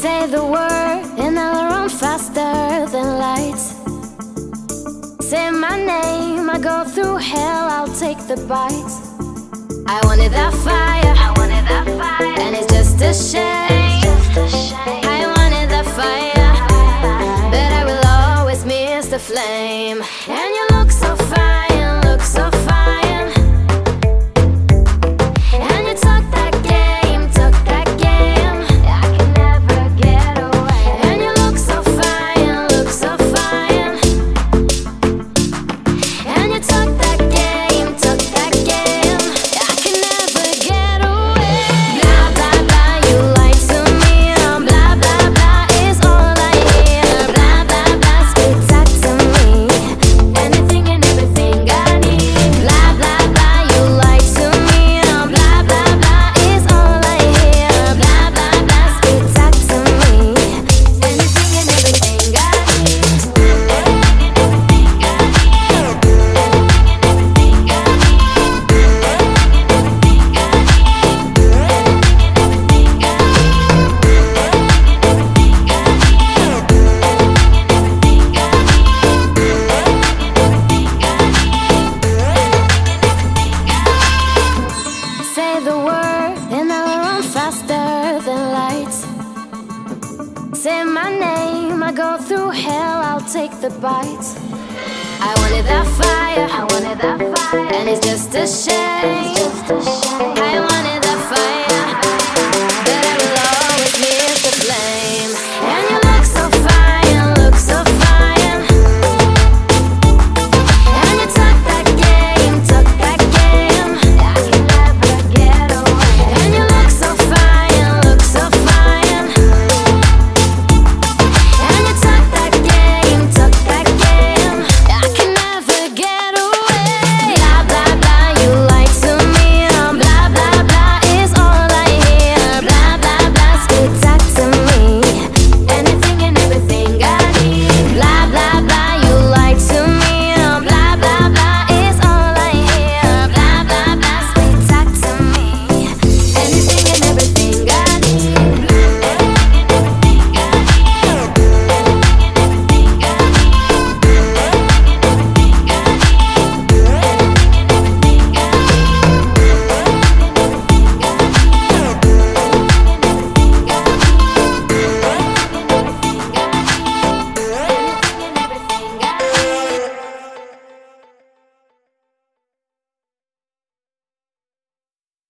Say the word and I'll run faster than light. Say my name, I go through hell, I'll take the bite. I wanted that fire, I wanted that fire, and it's just a shame. I wanted that fire, but I will always miss the flame. And you take the bite. I wanted that fire, I wanted that fire, and it's just a shame.